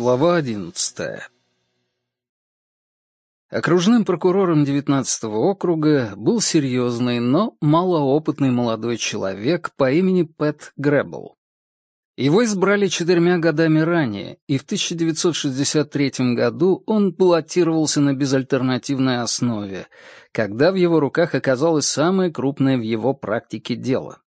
Глава одиннадцатая. Окружным прокурором 19-го округа был серьезный, но малоопытный молодой человек по имени Пэт Грэббл. Его избрали четырьмя годами ранее, и в 1963 году он баллотировался на безальтернативной основе, когда в его руках оказалось самое крупное в его практике дело.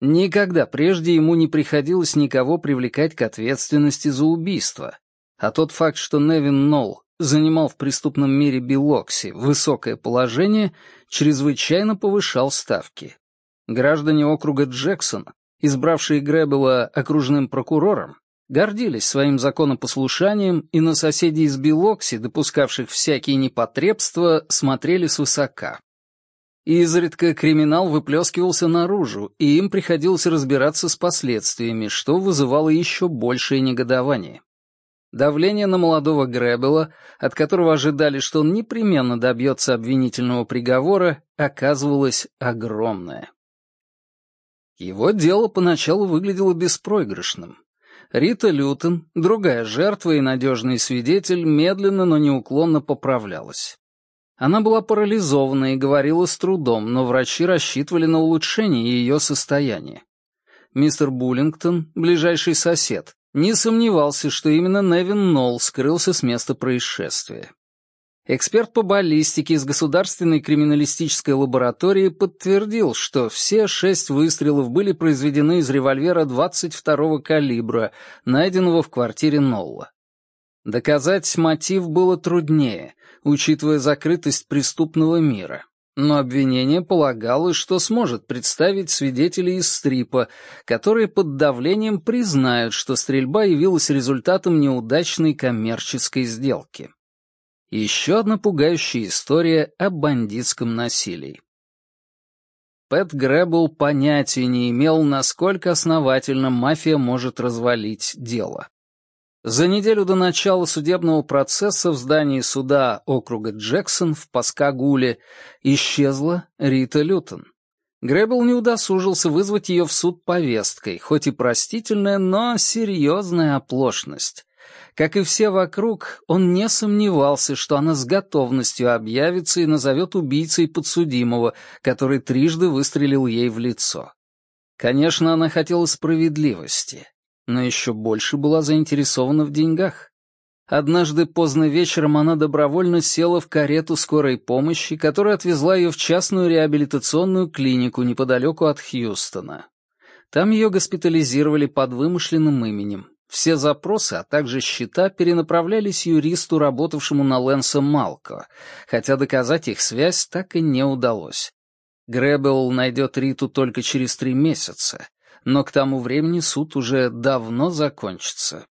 Никогда прежде ему не приходилось никого привлекать к ответственности за убийство, а тот факт, что Невин Нолл занимал в преступном мире Билокси высокое положение, чрезвычайно повышал ставки. Граждане округа Джексон, избравшие Грэббела окружным прокурором, гордились своим законопослушанием и на соседей из Билокси, допускавших всякие непотребства, смотрели свысока. Изредка криминал выплескивался наружу, и им приходилось разбираться с последствиями, что вызывало еще большее негодование. Давление на молодого Гребела, от которого ожидали, что он непременно добьется обвинительного приговора, оказывалось огромное. Его дело поначалу выглядело беспроигрышным. Рита Лютон, другая жертва и надежный свидетель, медленно, но неуклонно поправлялась. Она была парализована и говорила с трудом, но врачи рассчитывали на улучшение ее состояния. Мистер Буллингтон, ближайший сосед, не сомневался, что именно Невин Нолл скрылся с места происшествия. Эксперт по баллистике из Государственной криминалистической лаборатории подтвердил, что все шесть выстрелов были произведены из револьвера 22-го калибра, найденного в квартире Нолла. Доказать мотив было труднее, учитывая закрытость преступного мира. Но обвинение полагало, что сможет представить свидетелей из стрипа, которые под давлением признают, что стрельба явилась результатом неудачной коммерческой сделки. Еще одна пугающая история о бандитском насилии. Пэт Грэббл понятия не имел, насколько основательно мафия может развалить дело. За неделю до начала судебного процесса в здании суда округа Джексон в Паскагуле исчезла Рита Лютон. Гребл не удосужился вызвать ее в суд повесткой, хоть и простительная, но серьезная оплошность. Как и все вокруг, он не сомневался, что она с готовностью объявится и назовет убийцей подсудимого, который трижды выстрелил ей в лицо. Конечно, она хотела справедливости, но еще больше была заинтересована в деньгах. Однажды поздно вечером она добровольно села в карету скорой помощи, которая отвезла ее в частную реабилитационную клинику неподалеку от Хьюстона. Там ее госпитализировали под вымышленным именем. Все запросы, а также счета перенаправлялись юристу, работавшему на Лэнса Малко, хотя доказать их связь так и не удалось. Гребел найдет Риту только через три месяца, но к тому времени суд уже давно закончится.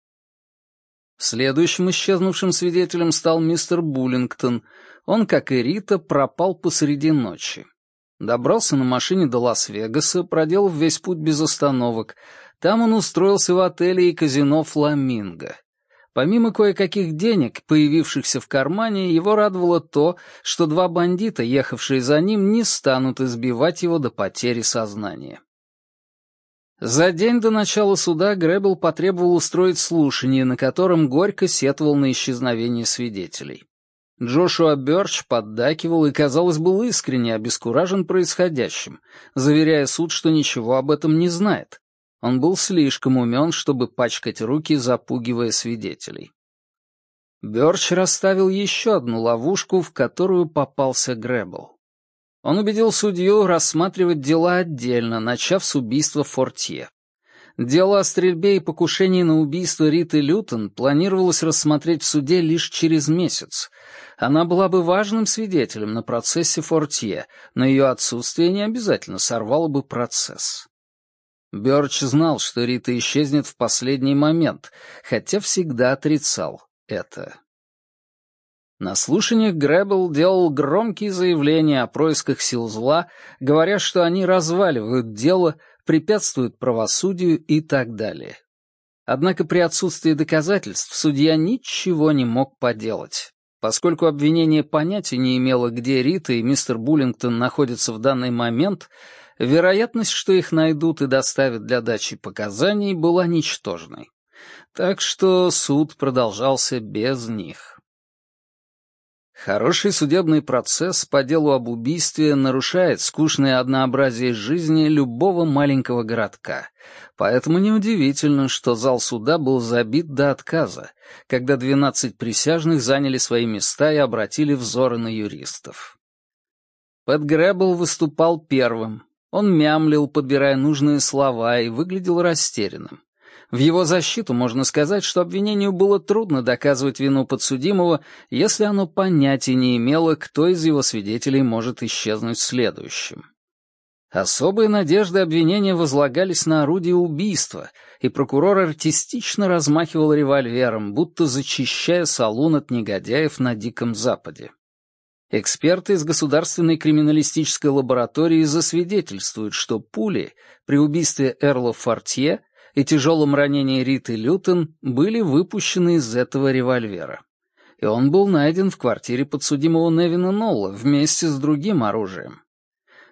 Следующим исчезнувшим свидетелем стал мистер Буллингтон. Он, как и Рита, пропал посреди ночи. Добрался на машине до Лас-Вегаса, проделав весь путь без остановок. Там он устроился в отеле и казино «Фламинго». Помимо кое-каких денег, появившихся в кармане, его радовало то, что два бандита, ехавшие за ним, не станут избивать его до потери сознания. За день до начала суда Гребел потребовал устроить слушание, на котором горько сетовал на исчезновение свидетелей. Джошуа Бёрч поддакивал и, казалось, был искренне обескуражен происходящим, заверяя суд, что ничего об этом не знает. Он был слишком умен, чтобы пачкать руки, запугивая свидетелей. Бёрч расставил еще одну ловушку, в которую попался Гребл. Он убедил судью рассматривать дела отдельно, начав с убийства Фортье. Дело о стрельбе и покушении на убийство Риты Лютон планировалось рассмотреть в суде лишь через месяц. Она была бы важным свидетелем на процессе Фортье, но ее отсутствие не обязательно сорвало бы процесс. Бёрч знал, что Рита исчезнет в последний момент, хотя всегда отрицал это. На слушаниях Грэббл делал громкие заявления о происках сил зла, говоря, что они разваливают дело, препятствуют правосудию и так далее. Однако при отсутствии доказательств судья ничего не мог поделать. Поскольку обвинение понятия не имело, где Рита и мистер Буллингтон находятся в данный момент, вероятность, что их найдут и доставят для дачи показаний, была ничтожной. Так что суд продолжался без них. Хороший судебный процесс по делу об убийстве нарушает скучное однообразие жизни любого маленького городка, поэтому неудивительно, что зал суда был забит до отказа, когда двенадцать присяжных заняли свои места и обратили взоры на юристов. Пэт Грэббл выступал первым. Он мямлил, подбирая нужные слова, и выглядел растерянным. В его защиту можно сказать, что обвинению было трудно доказывать вину подсудимого, если оно понятия не имело, кто из его свидетелей может исчезнуть следующим. Особые надежды обвинения возлагались на орудие убийства, и прокурор артистично размахивал револьвером, будто зачищая салун от негодяев на Диком Западе. Эксперты из Государственной криминалистической лаборатории засвидетельствуют, что пули при убийстве Эрла Фортье и тяжелом ранении Риты Лютон были выпущены из этого револьвера. И он был найден в квартире подсудимого Невина Нолла вместе с другим оружием.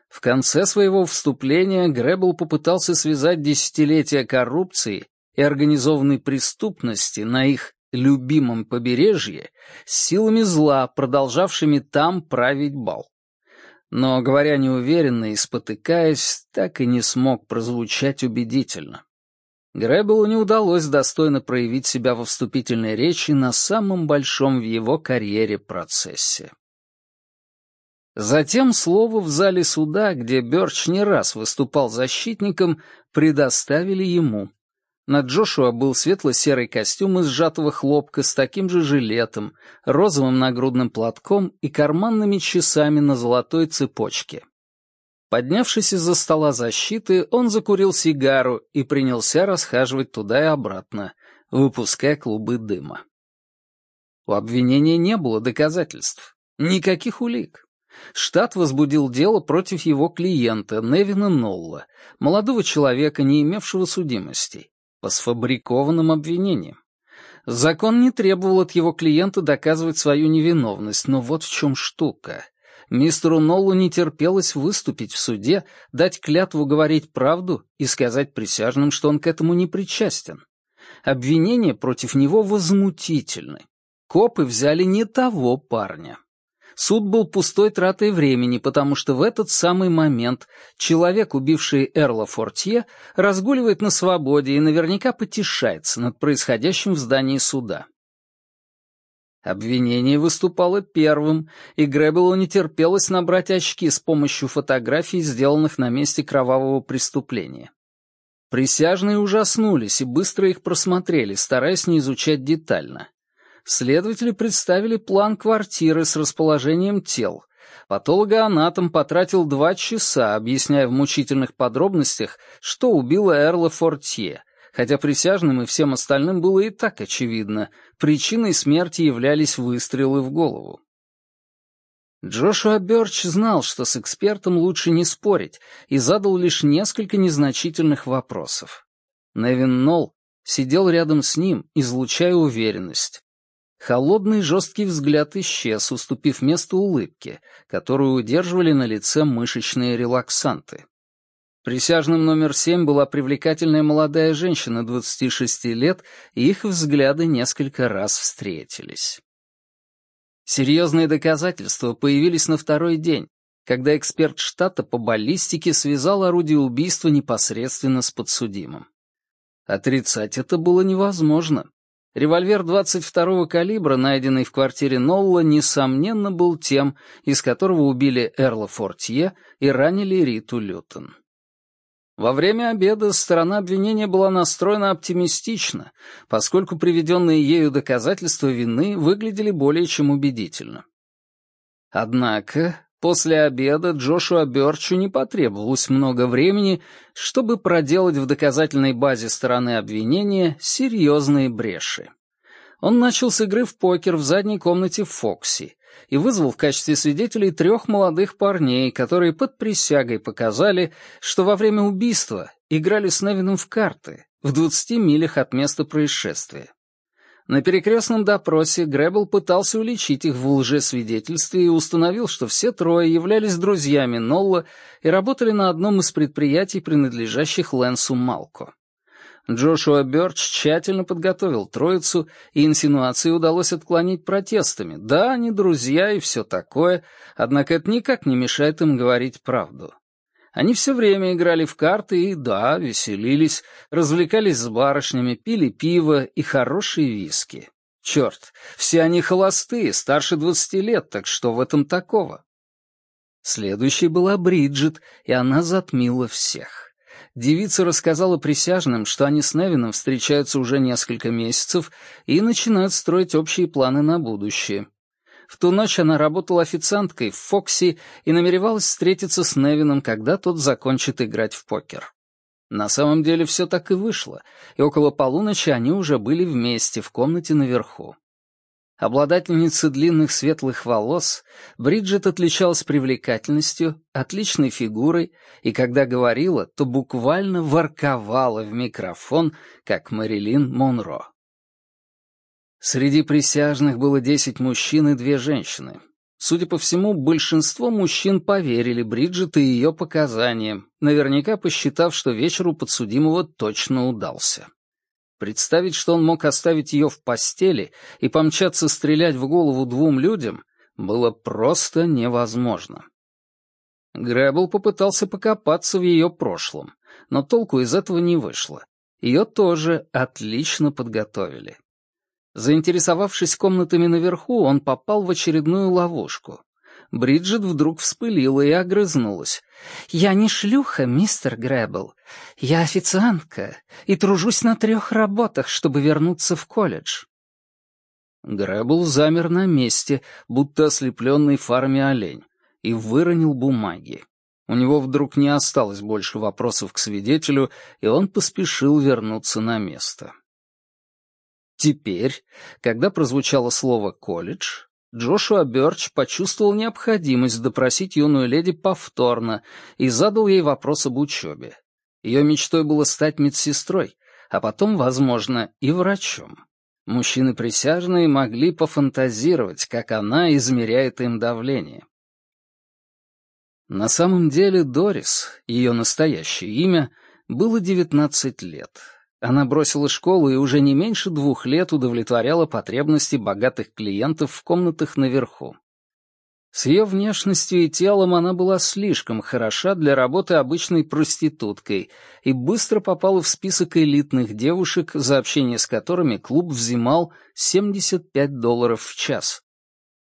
В конце своего вступления Гребл попытался связать десятилетия коррупции и организованной преступности на их любимом побережье с силами зла, продолжавшими там править бал. Но, говоря неуверенно и спотыкаясь, так и не смог прозвучать убедительно. Гребелу не удалось достойно проявить себя во вступительной речи на самом большом в его карьере процессе. Затем слово в зале суда, где Бёрч не раз выступал защитником, предоставили ему. На Джошуа был светло-серый костюм из сжатого хлопка с таким же жилетом, розовым нагрудным платком и карманными часами на золотой цепочке. Поднявшись из-за стола защиты, он закурил сигару и принялся расхаживать туда и обратно, выпуская клубы дыма. У обвинения не было доказательств, никаких улик. Штат возбудил дело против его клиента, Невина Нолла, молодого человека, не имевшего судимостей, по сфабрикованным обвинениям. Закон не требовал от его клиента доказывать свою невиновность, но вот в чем штука. Мистеру Ноллу не терпелось выступить в суде, дать клятву говорить правду и сказать присяжным, что он к этому не причастен. Обвинения против него возмутительны. Копы взяли не того парня. Суд был пустой тратой времени, потому что в этот самый момент человек, убивший Эрла Фортье, разгуливает на свободе и наверняка потешается над происходящим в здании суда. Обвинение выступало первым, и Гребелу не терпелось набрать очки с помощью фотографий, сделанных на месте кровавого преступления. Присяжные ужаснулись и быстро их просмотрели, стараясь не изучать детально. Следователи представили план квартиры с расположением тел. Патологоанатом потратил два часа, объясняя в мучительных подробностях, что убило Эрла Фортье, хотя присяжным и всем остальным было и так очевидно, причиной смерти являлись выстрелы в голову. Джошуа Бёрч знал, что с экспертом лучше не спорить, и задал лишь несколько незначительных вопросов. Невин Нолл сидел рядом с ним, излучая уверенность. Холодный жесткий взгляд исчез, уступив место улыбке, которую удерживали на лице мышечные релаксанты. Присяжным номер семь была привлекательная молодая женщина 26 лет, и их взгляды несколько раз встретились. Серьезные доказательства появились на второй день, когда эксперт штата по баллистике связал орудие убийства непосредственно с подсудимым. Отрицать это было невозможно. Револьвер 22-го калибра, найденный в квартире Нолла, несомненно был тем, из которого убили Эрла Фортье и ранили Риту Лютон. Во время обеда сторона обвинения была настроена оптимистично, поскольку приведенные ею доказательства вины выглядели более чем убедительно. Однако после обеда Джошуа Бёрчу не потребовалось много времени, чтобы проделать в доказательной базе стороны обвинения серьезные бреши. Он начал с игры в покер в задней комнате Фокси, и вызвал в качестве свидетелей трех молодых парней, которые под присягой показали, что во время убийства играли с Невином в карты в 20 милях от места происшествия. На перекрестном допросе Гребл пытался уличить их в лжесвидетельстве и установил, что все трое являлись друзьями Нолла и работали на одном из предприятий, принадлежащих Лэнсу Малко. Джошуа Бёрч тщательно подготовил троицу, и инсинуации удалось отклонить протестами. Да, они друзья и все такое, однако это никак не мешает им говорить правду. Они все время играли в карты и, да, веселились, развлекались с барышнями, пили пиво и хорошие виски. Черт, все они холостые, старше двадцати лет, так что в этом такого? Следующей была Бриджит, и она затмила всех. Девица рассказала присяжным, что они с Невином встречаются уже несколько месяцев и начинают строить общие планы на будущее. В ту ночь она работала официанткой в Фокси и намеревалась встретиться с Невином, когда тот закончит играть в покер. На самом деле все так и вышло, и около полуночи они уже были вместе в комнате наверху. Обладательница длинных светлых волос, Бриджит отличалась привлекательностью, отличной фигурой, и когда говорила, то буквально ворковала в микрофон, как Мэрилин Монро. Среди присяжных было десять мужчин и две женщины. Судя по всему, большинство мужчин поверили Бриджит и ее показаниям, наверняка посчитав, что вечер у подсудимого точно удался. Представить, что он мог оставить ее в постели и помчаться стрелять в голову двум людям, было просто невозможно. Грэббл попытался покопаться в ее прошлом, но толку из этого не вышло. Ее тоже отлично подготовили. Заинтересовавшись комнатами наверху, он попал в очередную ловушку. Бриджит вдруг вспылила и огрызнулась. «Я не шлюха, мистер Грэббл. Я официантка и тружусь на трех работах, чтобы вернуться в колледж». Грэббл замер на месте, будто ослепленный фарами олень, и выронил бумаги. У него вдруг не осталось больше вопросов к свидетелю, и он поспешил вернуться на место. Теперь, когда прозвучало слово «колледж», Джошуа Бёрч почувствовал необходимость допросить юную леди повторно и задал ей вопрос об учебе. Ее мечтой было стать медсестрой, а потом, возможно, и врачом. Мужчины присяжные могли пофантазировать, как она измеряет им давление. На самом деле Дорис, ее настоящее имя, было 19 лет. Она бросила школу и уже не меньше двух лет удовлетворяла потребности богатых клиентов в комнатах наверху. С ее внешностью и телом она была слишком хороша для работы обычной проституткой и быстро попала в список элитных девушек, за общение с которыми клуб взимал 75 долларов в час.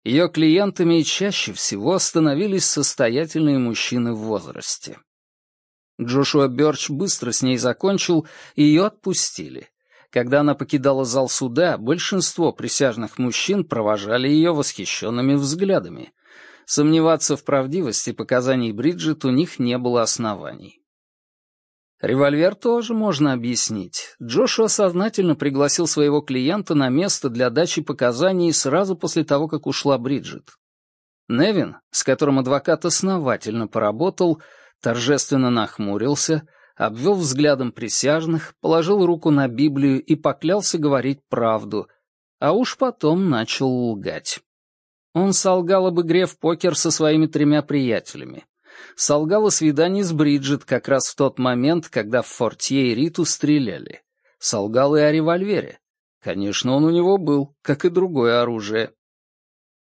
Ее клиентами чаще всего становились состоятельные мужчины в возрасте. Джошуа Бёрч быстро с ней закончил, и ее отпустили. Когда она покидала зал суда, большинство присяжных мужчин провожали ее восхищенными взглядами. Сомневаться в правдивости показаний Бриджит у них не было оснований. Револьвер тоже можно объяснить. Джошуа сознательно пригласил своего клиента на место для дачи показаний сразу после того, как ушла Бриджит. Невин, с которым адвокат основательно поработал, торжественно нахмурился, обвел взглядом присяжных, положил руку на Библию и поклялся говорить правду, а уж потом начал лгать. Он солгал об игре в покер со своими тремя приятелями. Солгал о свидании с Бриджит как раз в тот момент, когда в Фортье и Риту стреляли. Солгал и о револьвере. Конечно, он у него был, как и другое оружие.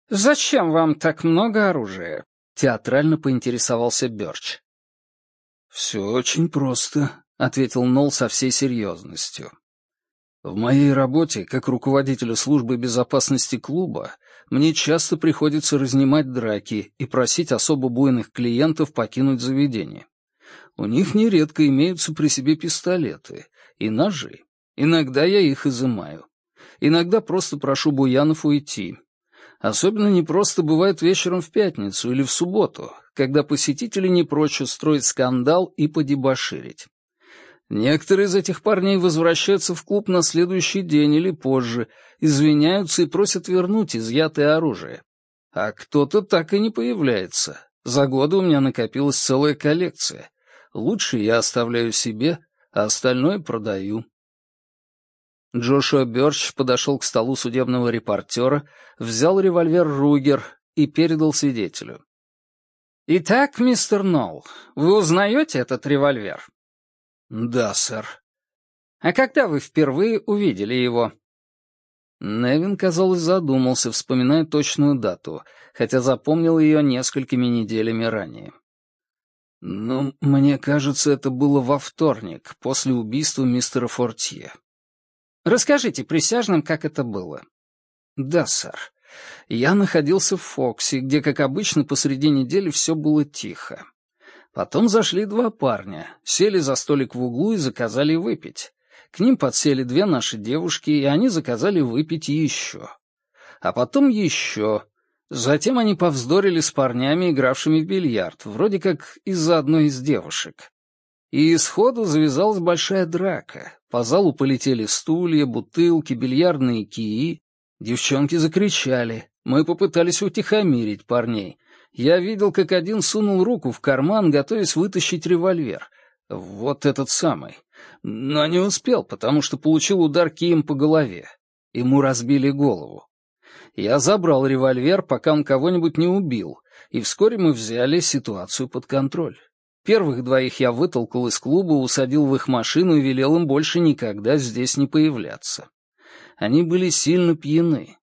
«Зачем вам так много оружия?» — театрально поинтересовался Бёрч. «Все очень просто», — ответил Нолл со всей серьезностью. «В моей работе, как руководителя службы безопасности клуба, мне часто приходится разнимать драки и просить особо буйных клиентов покинуть заведение. У них нередко имеются при себе пистолеты и ножи. Иногда я их изымаю. Иногда просто прошу буянов уйти. Особенно непросто бывает вечером в пятницу или в субботу, когда посетители не прочь устроить скандал и подебоширить. Некоторые из этих парней возвращаются в клуб на следующий день или позже, извиняются и просят вернуть изъятое оружие. А кто-то так и не появляется. За годы у меня накопилась целая коллекция. Лучше я оставляю себе, а остальное продаю. Джошуа Бёрч подошел к столу судебного репортера, взял револьвер Ругер и передал свидетелю. «Итак, мистер Нолл, вы узнаете этот револьвер?» «Да, сэр». А когда вы впервые увидели его?» Невин, казалось, задумался, вспоминая точную дату, хотя запомнил ее несколькими неделями ранее. «Ну, мне кажется, это было во вторник, после убийства мистера Фортье». «Расскажите присяжным, как это было». «Да, сэр. Я находился в Фоксе, где, как обычно, посреди недели все было тихо. Потом зашли два парня, сели за столик в углу и заказали выпить. К ним подсели две наши девушки, и они заказали выпить еще. А потом еще. Затем они повздорили с парнями, игравшими в бильярд, вроде как из-за одной из девушек. И сходу завязалась большая драка. По залу полетели стулья, бутылки, бильярдные кии. Девчонки закричали. Мы попытались утихомирить парней. Я видел, как один сунул руку в карман, готовясь вытащить револьвер. Вот этот самый. Но не успел, потому что получил удар кием по голове. Ему разбили голову. Я забрал револьвер, пока он кого-нибудь не убил, и вскоре мы взяли ситуацию под контроль. Первых двоих я вытолкал из клуба, усадил в их машину и велел им больше никогда здесь не появляться. Они были сильно пьяны.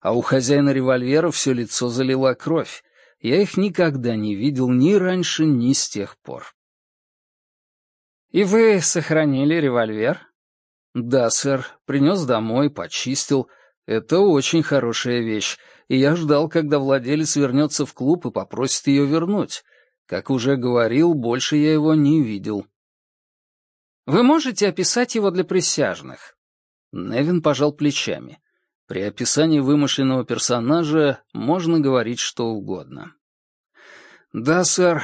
А у хозяина револьвера все лицо залила кровь. Я их никогда не видел ни раньше, ни с тех пор. «И вы сохранили револьвер?» «Да, сэр. Принес домой, почистил. Это очень хорошая вещь, и я ждал, когда владелец вернется в клуб и попросит ее вернуть. Как уже говорил, больше я его не видел». «Вы можете описать его для присяжных?» Невин пожал плечами. При описании вымышленного персонажа можно говорить что угодно. «Да, сэр,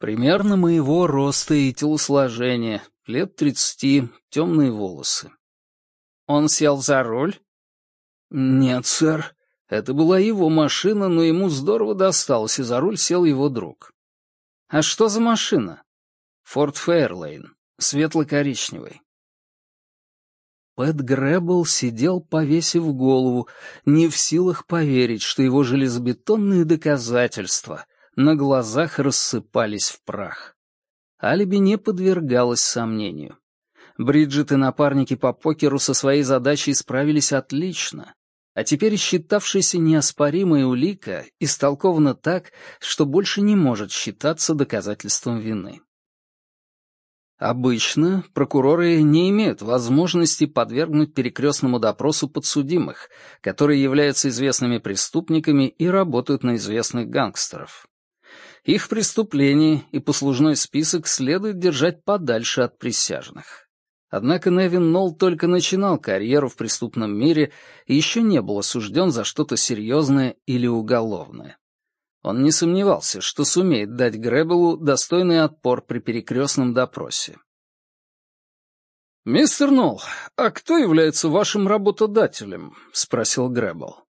Примерно моего роста и телосложения, лет тридцати, темные волосы. Он сел за руль? Нет, сэр. Это была его машина, но ему здорово досталось, и за руль сел его друг. А что за машина? Форд Фейрлейн, светло-коричневый. Пэт Грэббл сидел, повесив голову, не в силах поверить, что его железобетонные доказательства на глазах рассыпались в прах. Алиби не подвергалось сомнению. Бриджит и напарники по покеру со своей задачей справились отлично, а теперь считавшаяся неоспоримой улика истолкована так, что больше не может считаться доказательством вины. Обычно прокуроры не имеют возможности подвергнуть перекрестному допросу подсудимых, которые являются известными преступниками и работают на известных гангстеров. Их преступления и послужной список следует держать подальше от присяжных. Однако Невин Нолл только начинал карьеру в преступном мире и еще не был осужден за что-то серьезное или уголовное. Он не сомневался, что сумеет дать Гребелу достойный отпор при перекрестном допросе. «Мистер Нолл, а кто является вашим работодателем?» — спросил Гребел.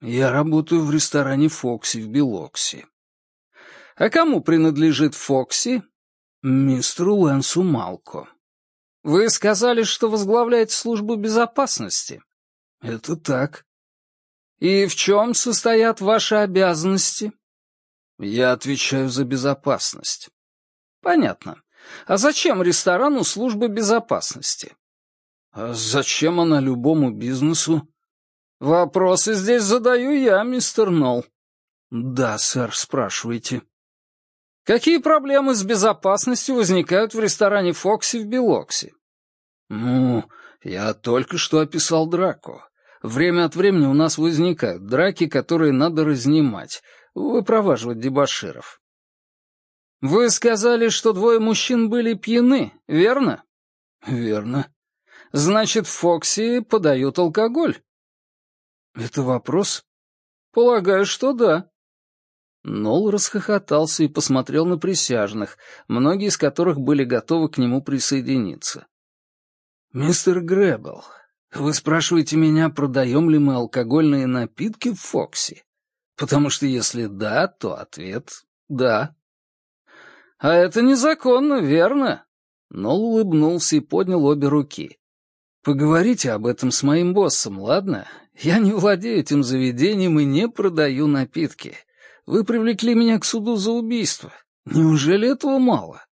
«Я работаю в ресторане «Фокси» в Белокси. А кому принадлежит Фокси? Мистеру Лэнсу Малко. Вы сказали, что возглавляете службу безопасности. Это так. И в чем состоят ваши обязанности? Я отвечаю за безопасность. Понятно. А зачем ресторану служба безопасности? А зачем она любому бизнесу? Вопросы здесь задаю я, мистер Нолл. Да, сэр, спрашивайте. Какие проблемы с безопасностью возникают в ресторане «Фокси» в Белокси? Ну, я только что описал драку. Время от времени у нас возникают драки, которые надо разнимать, выпроваживать дебоширов. Вы сказали, что двое мужчин были пьяны, верно? Верно. Значит, Фокси подают алкоголь? Это вопрос? Полагаю, что да. Нол расхохотался и посмотрел на присяжных, многие из которых были готовы к нему присоединиться. «Мистер Грэббл, вы спрашиваете меня, продаем ли мы алкогольные напитки в Фокси? Потому что если да, то ответ — да». «А это незаконно, верно?» Нол улыбнулся и поднял обе руки. «Поговорите об этом с моим боссом, ладно? Я не владею этим заведением и не продаю напитки. Вы привлекли меня к суду за убийство. Неужели этого мало?»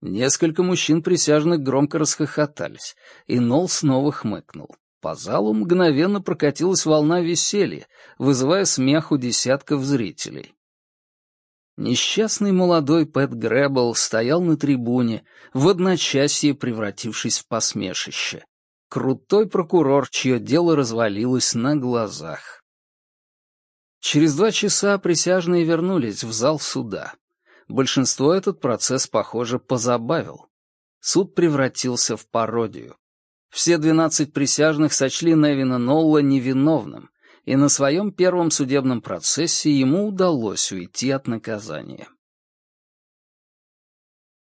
Несколько мужчин-присяжных громко расхохотались, и Нол снова хмыкнул. По залу мгновенно прокатилась волна веселья, вызывая смех у десятков зрителей. Несчастный молодой Пэт Грэббл стоял на трибуне, в одночасье превратившись в посмешище. Крутой прокурор, чье дело развалилось на глазах. Через два часа присяжные вернулись в зал суда. Большинство этот процесс, похоже, позабавил. Суд превратился в пародию. Все двенадцать присяжных сочли Невина Нолла невиновным, и на своем первом судебном процессе ему удалось уйти от наказания.